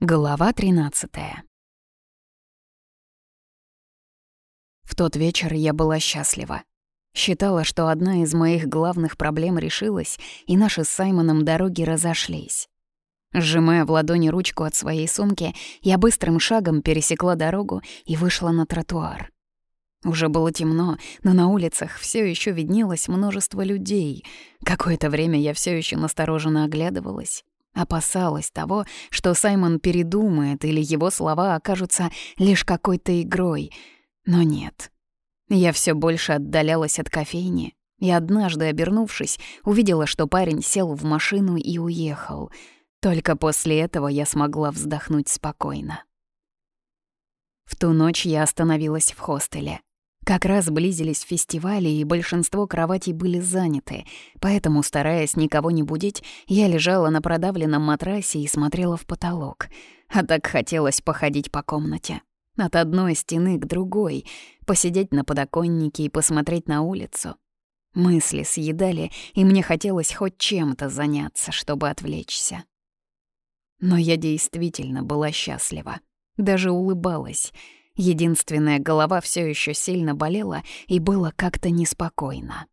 Глава 13 В тот вечер я была счастлива. Считала, что одна из моих главных проблем решилась, и наши с Саймоном дороги разошлись. Сжимая в ладони ручку от своей сумки, я быстрым шагом пересекла дорогу и вышла на тротуар. Уже было темно, но на улицах все еще виднелось множество людей. Какое-то время я все еще настороженно оглядывалась. Опасалась того, что Саймон передумает или его слова окажутся лишь какой-то игрой. Но нет. Я все больше отдалялась от кофейни, и однажды, обернувшись, увидела, что парень сел в машину и уехал. Только после этого я смогла вздохнуть спокойно. В ту ночь я остановилась в хостеле. Как раз близились фестивали, и большинство кроватей были заняты, поэтому, стараясь никого не будить, я лежала на продавленном матрасе и смотрела в потолок. А так хотелось походить по комнате. От одной стены к другой, посидеть на подоконнике и посмотреть на улицу. Мысли съедали, и мне хотелось хоть чем-то заняться, чтобы отвлечься. Но я действительно была счастлива. Даже улыбалась — Единственная голова все еще сильно болела и было как-то неспокойно.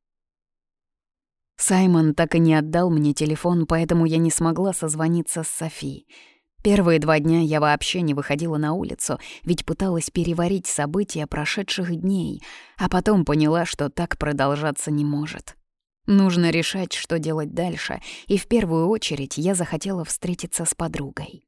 Саймон так и не отдал мне телефон, поэтому я не смогла созвониться с Софи. Первые два дня я вообще не выходила на улицу, ведь пыталась переварить события прошедших дней, а потом поняла, что так продолжаться не может. Нужно решать, что делать дальше, и в первую очередь я захотела встретиться с подругой.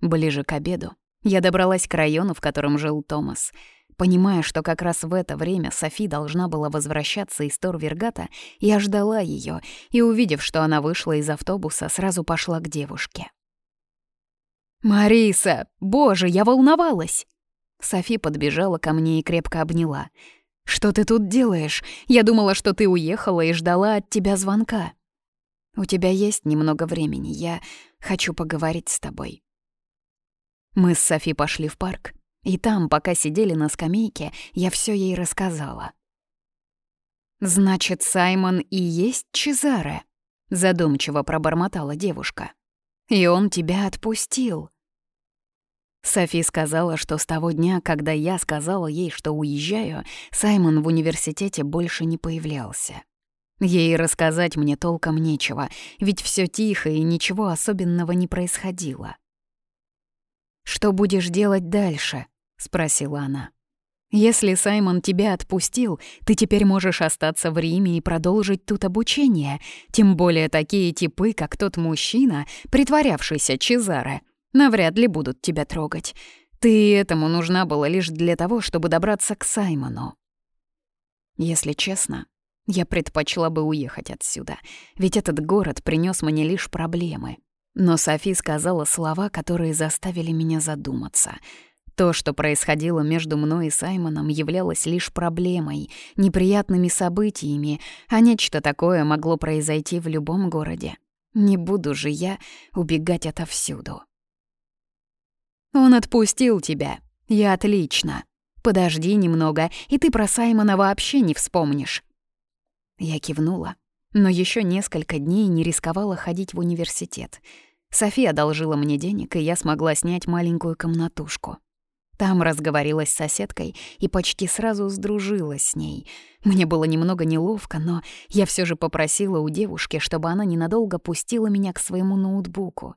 Ближе к обеду я добралась к району, в котором жил Томас. Понимая, что как раз в это время Софи должна была возвращаться из Торвергата, я ждала ее и, увидев, что она вышла из автобуса, сразу пошла к девушке. «Мариса! Боже, я волновалась!» Софи подбежала ко мне и крепко обняла. «Что ты тут делаешь? Я думала, что ты уехала и ждала от тебя звонка. У тебя есть немного времени, я хочу поговорить с тобой». Мы с Софи пошли в парк, и там, пока сидели на скамейке, я все ей рассказала. «Значит, Саймон и есть Чезаре?» — задумчиво пробормотала девушка. «И он тебя отпустил». Софи сказала, что с того дня, когда я сказала ей, что уезжаю, Саймон в университете больше не появлялся. Ей рассказать мне толком нечего, ведь все тихо и ничего особенного не происходило. «Что будешь делать дальше?» — спросила она. «Если Саймон тебя отпустил, ты теперь можешь остаться в Риме и продолжить тут обучение, тем более такие типы, как тот мужчина, притворявшийся Чезаре, навряд ли будут тебя трогать. Ты этому нужна была лишь для того, чтобы добраться к Саймону». Если честно, я предпочла бы уехать отсюда, ведь этот город принес мне лишь проблемы. Но Софи сказала слова, которые заставили меня задуматься. То, что происходило между мной и Саймоном, являлось лишь проблемой, неприятными событиями, а нечто такое могло произойти в любом городе. Не буду же я убегать отовсюду. «Он отпустил тебя. Я отлично. Подожди немного, и ты про Саймона вообще не вспомнишь». Я кивнула, но еще несколько дней не рисковала ходить в университет — София одолжила мне денег, и я смогла снять маленькую комнатушку. Там разговорилась с соседкой и почти сразу сдружилась с ней. Мне было немного неловко, но я все же попросила у девушки, чтобы она ненадолго пустила меня к своему ноутбуку.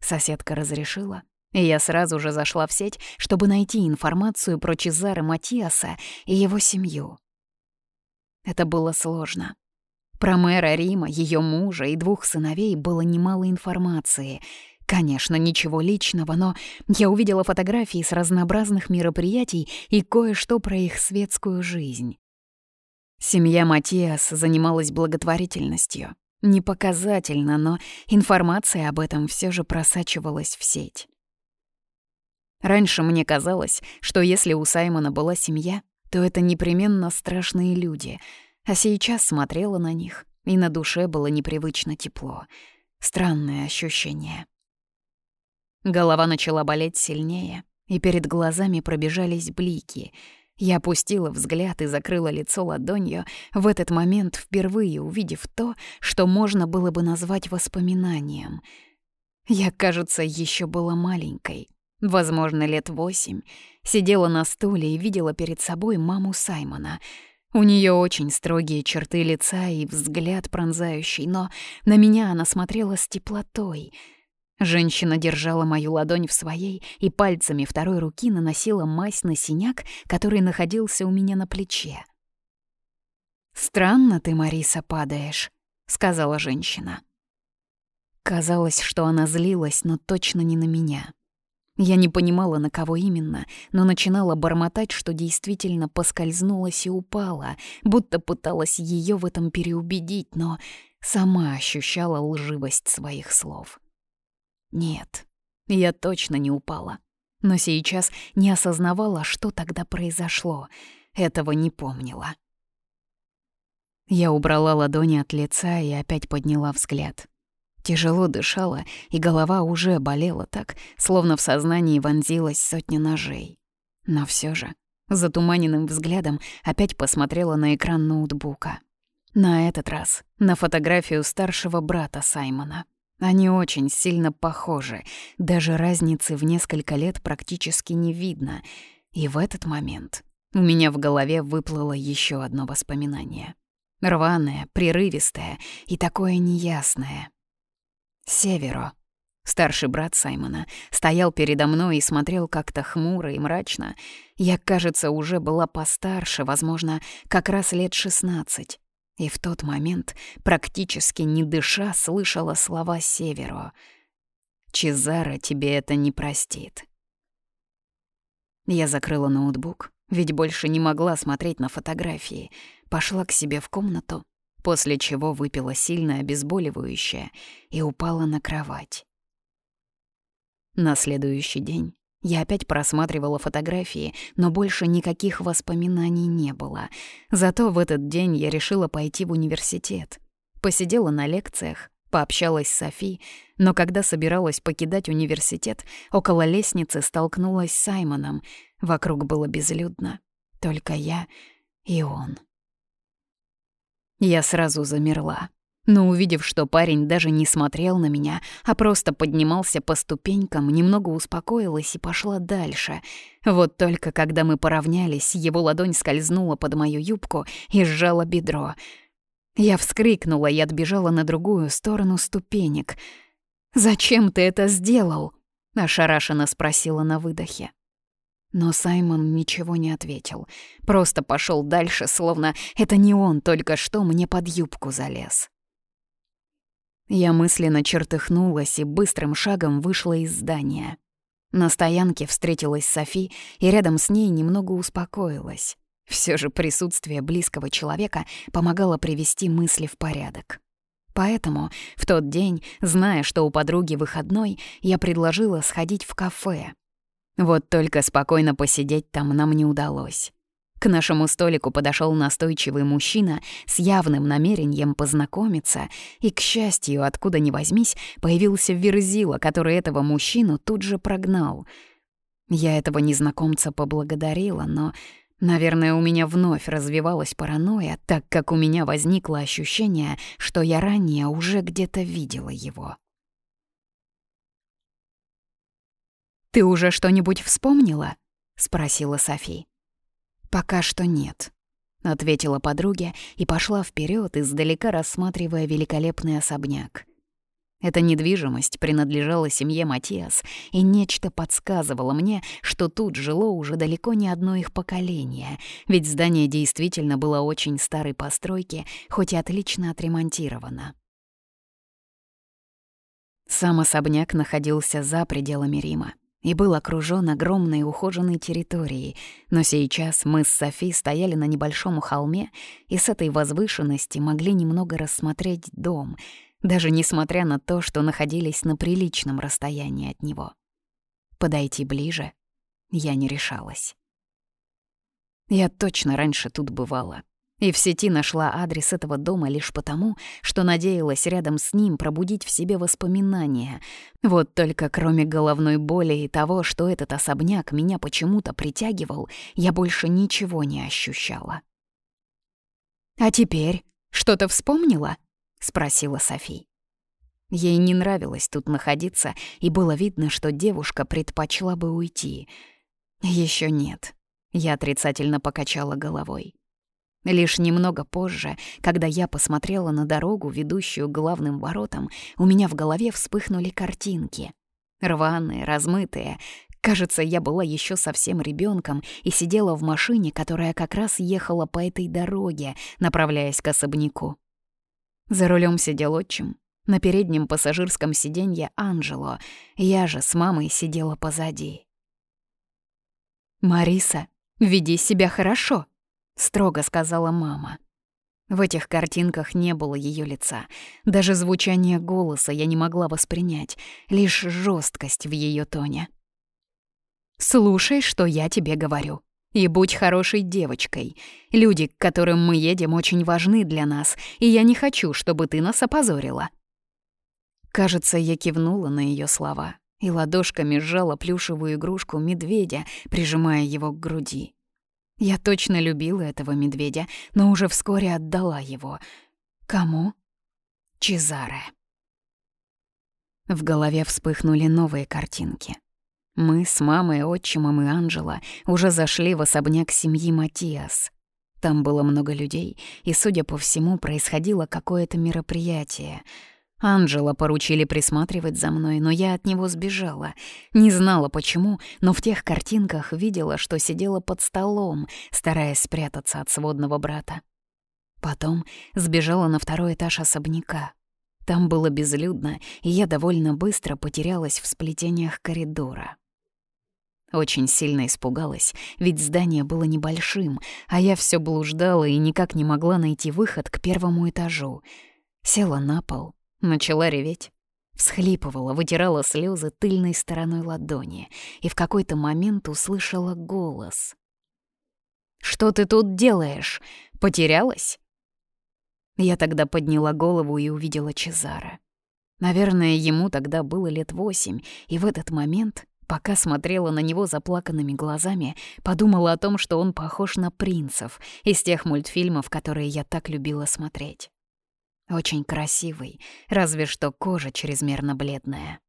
Соседка разрешила, и я сразу же зашла в сеть, чтобы найти информацию про Чезаре Матиаса и его семью. Это было сложно. Про мэра Рима, ее мужа и двух сыновей было немало информации. Конечно, ничего личного, но я увидела фотографии с разнообразных мероприятий и кое-что про их светскую жизнь. Семья Матиас занималась благотворительностью. Не показательно, но информация об этом все же просачивалась в сеть. Раньше мне казалось, что если у Саймона была семья, то это непременно страшные люди — а сейчас смотрела на них, и на душе было непривычно тепло. Странное ощущение. Голова начала болеть сильнее, и перед глазами пробежались блики. Я опустила взгляд и закрыла лицо ладонью, в этот момент впервые увидев то, что можно было бы назвать воспоминанием. Я, кажется, еще была маленькой, возможно, лет восемь, сидела на стуле и видела перед собой маму Саймона. У нее очень строгие черты лица и взгляд пронзающий, но на меня она смотрела с теплотой. Женщина держала мою ладонь в своей и пальцами второй руки наносила мазь на синяк, который находился у меня на плече. «Странно ты, Мариса, падаешь», — сказала женщина. Казалось, что она злилась, но точно не на меня. Я не понимала, на кого именно, но начинала бормотать, что действительно поскользнулась и упала, будто пыталась ее в этом переубедить, но сама ощущала лживость своих слов. Нет, я точно не упала. Но сейчас не осознавала, что тогда произошло. Этого не помнила. Я убрала ладони от лица и опять подняла взгляд. Тяжело дышала, и голова уже болела так, словно в сознании вонзилась сотня ножей. Но все же, затуманенным взглядом опять посмотрела на экран ноутбука. На этот раз на фотографию старшего брата Саймона. Они очень сильно похожи, даже разницы в несколько лет практически не видно. И в этот момент у меня в голове выплыло еще одно воспоминание — Рваное, прерывистое и такое неясное. Северо. Старший брат Саймона стоял передо мной и смотрел как-то хмуро и мрачно. Я, кажется, уже была постарше, возможно, как раз лет шестнадцать. И в тот момент, практически не дыша, слышала слова Северо. «Чезаро тебе это не простит». Я закрыла ноутбук, ведь больше не могла смотреть на фотографии — пошла к себе в комнату, после чего выпила сильное обезболивающее и упала на кровать. На следующий день я опять просматривала фотографии, но больше никаких воспоминаний не было. Зато в этот день я решила пойти в университет. Посидела на лекциях, пообщалась с Софи, но когда собиралась покидать университет, около лестницы столкнулась с Саймоном. Вокруг было безлюдно. Только я и он. Я сразу замерла. Но увидев, что парень даже не смотрел на меня, а просто поднимался по ступенькам, немного успокоилась и пошла дальше. Вот только когда мы поравнялись, его ладонь скользнула под мою юбку и сжала бедро. Я вскрикнула и отбежала на другую сторону ступенек. «Зачем ты это сделал?» — ошарашенно спросила на выдохе. Но Саймон ничего не ответил. Просто пошел дальше, словно это не он только что мне под юбку залез. Я мысленно чертыхнулась и быстрым шагом вышла из здания. На стоянке встретилась Софи, и рядом с ней немного успокоилась. Все же присутствие близкого человека помогало привести мысли в порядок. Поэтому в тот день, зная, что у подруги выходной, я предложила сходить в кафе, вот только спокойно посидеть там нам не удалось. К нашему столику подошел настойчивый мужчина с явным намерением познакомиться, и, к счастью, откуда ни возьмись, появился Верзила, который этого мужчину тут же прогнал. Я этого незнакомца поблагодарила, но, наверное, у меня вновь развивалась паранойя, так как у меня возникло ощущение, что я ранее уже где-то видела его. «Ты уже что-нибудь вспомнила?» — спросила Софи. «Пока что нет», — ответила подруга и пошла вперед, издалека рассматривая великолепный особняк. Эта недвижимость принадлежала семье Матиас, и нечто подсказывало мне, что тут жило уже далеко не одно их поколение, ведь здание действительно было очень старой постройки, хоть и отлично отремонтировано. Сам особняк находился за пределами Рима и был окружен огромной ухоженной территорией, но сейчас мы с Софи стояли на небольшом холме и с этой возвышенности могли немного рассмотреть дом, даже несмотря на то, что находились на приличном расстоянии от него. Подойти ближе я не решалась. Я точно раньше тут бывала — и в сети нашла адрес этого дома лишь потому, что надеялась рядом с ним пробудить в себе воспоминания. Вот только кроме головной боли и того, что этот особняк меня почему-то притягивал, я больше ничего не ощущала. «А теперь что-то вспомнила?» — спросила Софи. Ей не нравилось тут находиться, и было видно, что девушка предпочла бы уйти. Еще нет. Я отрицательно покачала головой. Лишь немного позже, когда я посмотрела на дорогу, ведущую к главным воротам, у меня в голове вспыхнули картинки. Рваные, размытые. Кажется, я была еще совсем ребенком и сидела в машине, которая как раз ехала по этой дороге, направляясь к особняку. За рулем сидел отчим. На переднем пассажирском сиденье Анжело. Я же с мамой сидела позади. «Мариса, веди себя хорошо», — строго сказала мама. В этих картинках не было ее лица. Даже звучание голоса я не могла воспринять, лишь жесткость в ее тоне. «Слушай, что я тебе говорю. И будь хорошей девочкой. Люди, к которым мы едем, очень важны для нас, и я не хочу, чтобы ты нас опозорила». Кажется, я кивнула на ее слова и ладошками сжала плюшевую игрушку медведя, прижимая его к груди. Я точно любила этого медведя, но уже вскоре отдала его. Кому? Чезаре. В голове вспыхнули новые картинки. Мы с мамой, отчимом и Анжела уже зашли в особняк семьи Матиас. Там было много людей, и, судя по всему, происходило какое-то мероприятие — Анжела поручили присматривать за мной, но я от него сбежала. Не знала почему, но в тех картинках видела, что сидела под столом, стараясь спрятаться от сводного брата. Потом сбежала на второй этаж особняка. Там было безлюдно, и я довольно быстро потерялась в сплетениях коридора. Очень сильно испугалась, ведь здание было небольшим, а я все блуждала и никак не могла найти выход к первому этажу. Села на пол, Начала реветь. Всхлипывала, вытирала слезы тыльной стороной ладони и в какой-то момент услышала голос. «Что ты тут делаешь? Потерялась?» Я тогда подняла голову и увидела Чезара. Наверное, ему тогда было лет восемь, и в этот момент, пока смотрела на него заплаканными глазами, подумала о том, что он похож на принцев из тех мультфильмов, которые я так любила смотреть. Очень красивый, разве что кожа чрезмерно бледная.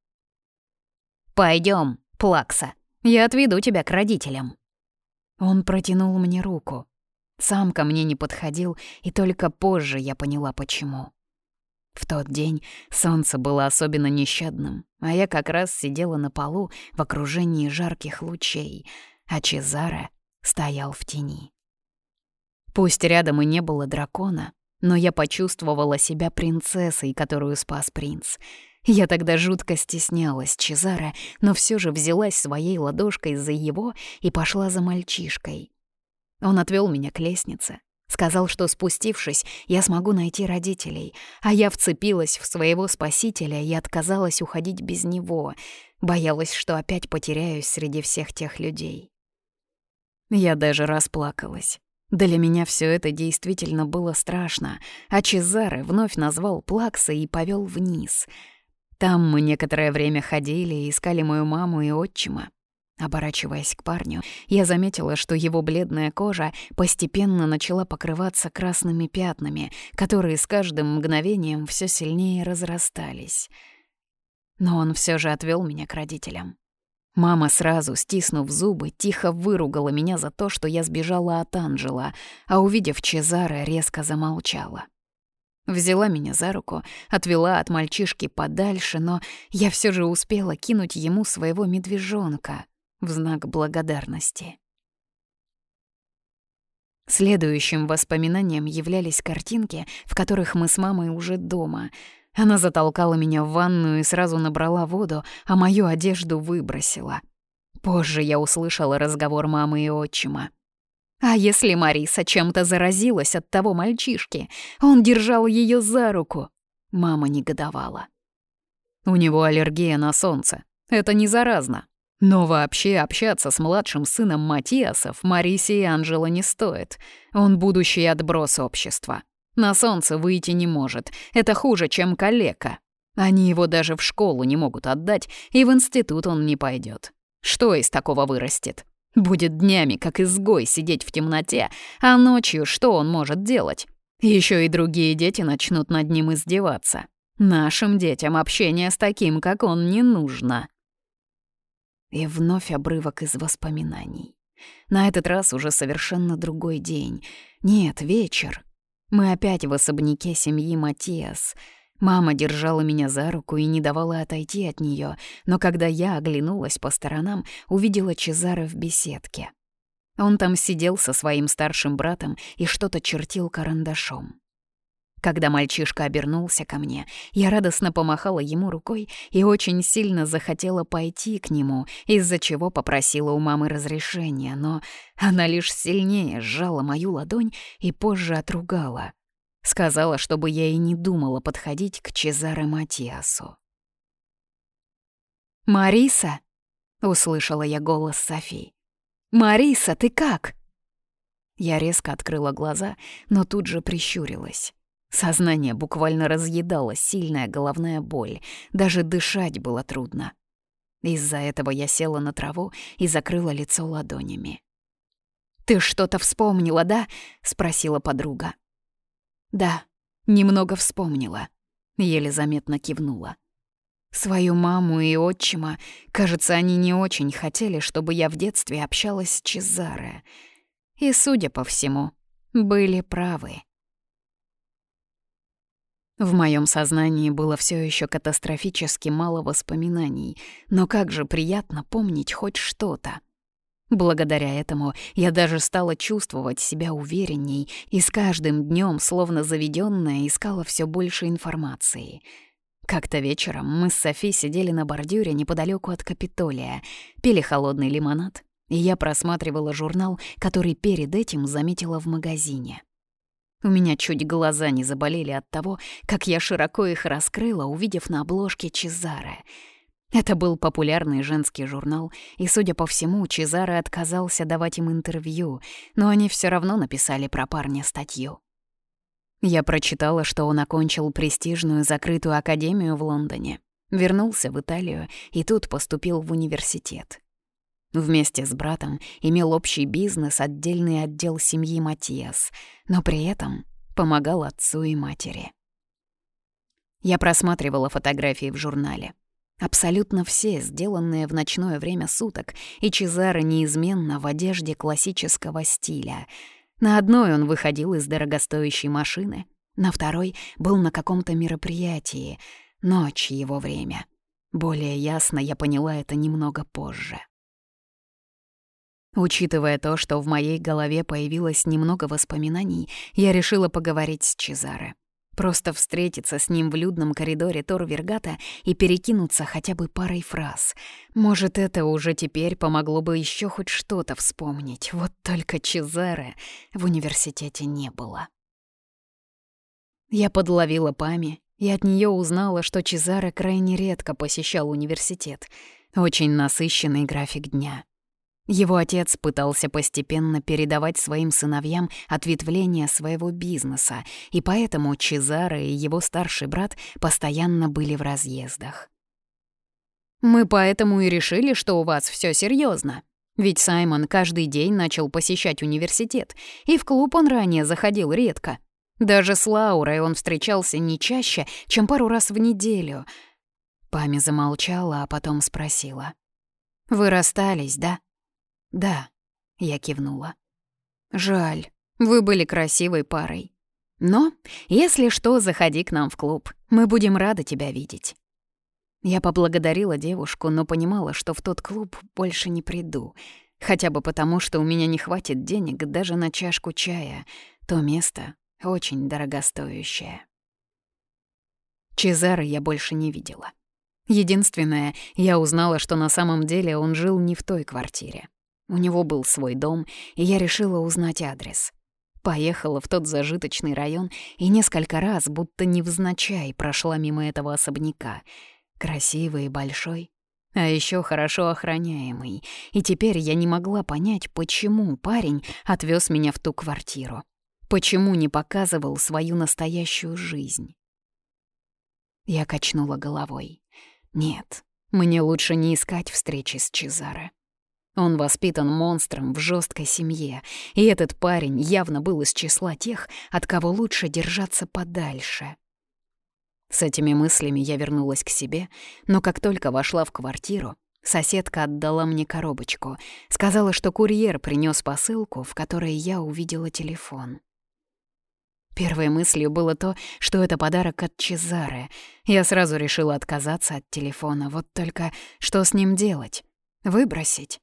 Пойдем, Плакса, я отведу тебя к родителям». Он протянул мне руку. Сам ко мне не подходил, и только позже я поняла, почему. В тот день солнце было особенно нещадным, а я как раз сидела на полу в окружении жарких лучей, а Чезаре стоял в тени. Пусть рядом и не было дракона, но я почувствовала себя принцессой, которую спас принц. Я тогда жутко стеснялась Чезаре, но все же взялась своей ладошкой за его и пошла за мальчишкой. Он отвел меня к лестнице, сказал, что спустившись, я смогу найти родителей, а я вцепилась в своего спасителя и отказалась уходить без него, боялась, что опять потеряюсь среди всех тех людей. Я даже расплакалась. Для меня все это действительно было страшно, а Чезаре вновь назвал Плакса и повел вниз. Там мы некоторое время ходили и искали мою маму и отчима. Оборачиваясь к парню, я заметила, что его бледная кожа постепенно начала покрываться красными пятнами, которые с каждым мгновением все сильнее разрастались. Но он все же отвел меня к родителям. Мама сразу, стиснув зубы, тихо выругала меня за то, что я сбежала от Анжела, а увидев Чезаре, резко замолчала. Взяла меня за руку, отвела от мальчишки подальше, но я все же успела кинуть ему своего медвежонка в знак благодарности. Следующим воспоминанием являлись картинки, в которых мы с мамой уже дома — она затолкала меня в ванную и сразу набрала воду, а мою одежду выбросила. Позже я услышала разговор мамы и отчима. А если Мариса чем-то заразилась от того мальчишки? Он держал ее за руку. Мама негодовала. У него аллергия на солнце. Это не заразно. Но вообще общаться с младшим сыном Матиасов Марисе и Анжела не стоит. Он будущий отброс общества. На солнце выйти не может. Это хуже, чем калека. Они его даже в школу не могут отдать, и в институт он не пойдет. Что из такого вырастет? Будет днями, как изгой, сидеть в темноте, а ночью что он может делать? Еще и другие дети начнут над ним издеваться. Нашим детям общение с таким, как он, не нужно. И вновь обрывок из воспоминаний. На этот раз уже совершенно другой день. Нет, вечер. Мы опять в особняке семьи Матиас. Мама держала меня за руку и не давала отойти от нее, но когда я оглянулась по сторонам, увидела Чезаре в беседке. Он там сидел со своим старшим братом и что-то чертил карандашом. Когда мальчишка обернулся ко мне, я радостно помахала ему рукой и очень сильно захотела пойти к нему, из-за чего попросила у мамы разрешения, но она лишь сильнее сжала мою ладонь и позже отругала. Сказала, чтобы я и не думала подходить к Чезаре Матиасу. «Мариса!» — услышала я голос Софи. «Мариса, ты как?» Я резко открыла глаза, но тут же прищурилась. Сознание буквально разъедало сильная головная боль, даже дышать было трудно. Из-за этого я села на траву и закрыла лицо ладонями. «Ты что-то вспомнила, да?» — спросила подруга. «Да, немного вспомнила», — еле заметно кивнула. Свою маму и отчима, кажется, они не очень хотели, чтобы я в детстве общалась с Чезаре. И, судя по всему, были правы. В моем сознании было все еще катастрофически мало воспоминаний, но как же приятно помнить хоть что-то. Благодаря этому я даже стала чувствовать себя уверенней и с каждым днем, словно заведенная, искала все больше информации. Как-то вечером мы с Софи сидели на бордюре неподалеку от Капитолия, пили холодный лимонад, и я просматривала журнал, который перед этим заметила в магазине. У меня чуть глаза не заболели от того, как я широко их раскрыла, увидев на обложке Чезаре. Это был популярный женский журнал, и, судя по всему, Чезаре отказался давать им интервью, но они все равно написали про парня статью. Я прочитала, что он окончил престижную закрытую академию в Лондоне, вернулся в Италию и тут поступил в университет. Вместе с братом имел общий бизнес, отдельный отдел семьи Матиас, но при этом помогал отцу и матери. Я просматривала фотографии в журнале. Абсолютно все, сделанные в ночное время суток, и Чезаро неизменно в одежде классического стиля. На одной он выходил из дорогостоящей машины, на второй был на каком-то мероприятии. Ночь его время. Более ясно я поняла это немного позже. Учитывая то, что в моей голове появилось немного воспоминаний, я решила поговорить с Чезаре. Просто встретиться с ним в людном коридоре Торвергата и перекинуться хотя бы парой фраз. Может, это уже теперь помогло бы еще хоть что-то вспомнить. Вот только Чезаре в университете не было. Я подловила Пами и от нее узнала, что Чезаре крайне редко посещал университет. Очень насыщенный график дня. Его отец пытался постепенно передавать своим сыновьям ответвление своего бизнеса, и поэтому Чезаро и его старший брат постоянно были в разъездах. «Мы поэтому и решили, что у вас все серьезно. Ведь Саймон каждый день начал посещать университет, и в клуб он ранее заходил редко. Даже с Лаурой он встречался не чаще, чем пару раз в неделю». Пами замолчала, а потом спросила. «Вы расстались, да?» «Да», — я кивнула. «Жаль, вы были красивой парой. Но, если что, заходи к нам в клуб. Мы будем рады тебя видеть». Я поблагодарила девушку, но понимала, что в тот клуб больше не приду. Хотя бы потому, что у меня не хватит денег даже на чашку чая. То место очень дорогостоящее. Чезары я больше не видела. Единственное, я узнала, что на самом деле он жил не в той квартире. У него был свой дом, и я решила узнать адрес. Поехала в тот зажиточный район и несколько раз, будто невзначай, прошла мимо этого особняка. Красивый и большой, а еще хорошо охраняемый. И теперь я не могла понять, почему парень отвез меня в ту квартиру. Почему не показывал свою настоящую жизнь? Я качнула головой. Нет, мне лучше не искать встречи с Чезаре. Он воспитан монстром в жесткой семье, и этот парень явно был из числа тех, от кого лучше держаться подальше. С этими мыслями я вернулась к себе, но как только вошла в квартиру, соседка отдала мне коробочку, сказала, что курьер принес посылку, в которой я увидела телефон. Первой мыслью было то, что это подарок от Чезаре. Я сразу решила отказаться от телефона, вот только что с ним делать? Выбросить?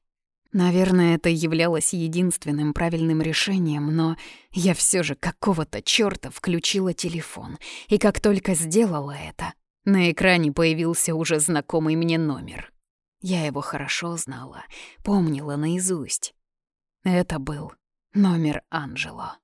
Наверное, это являлось единственным правильным решением, но я все же какого-то чёрта включила телефон. И как только сделала это, на экране появился уже знакомый мне номер. Я его хорошо знала, помнила наизусть. Это был номер Анжело.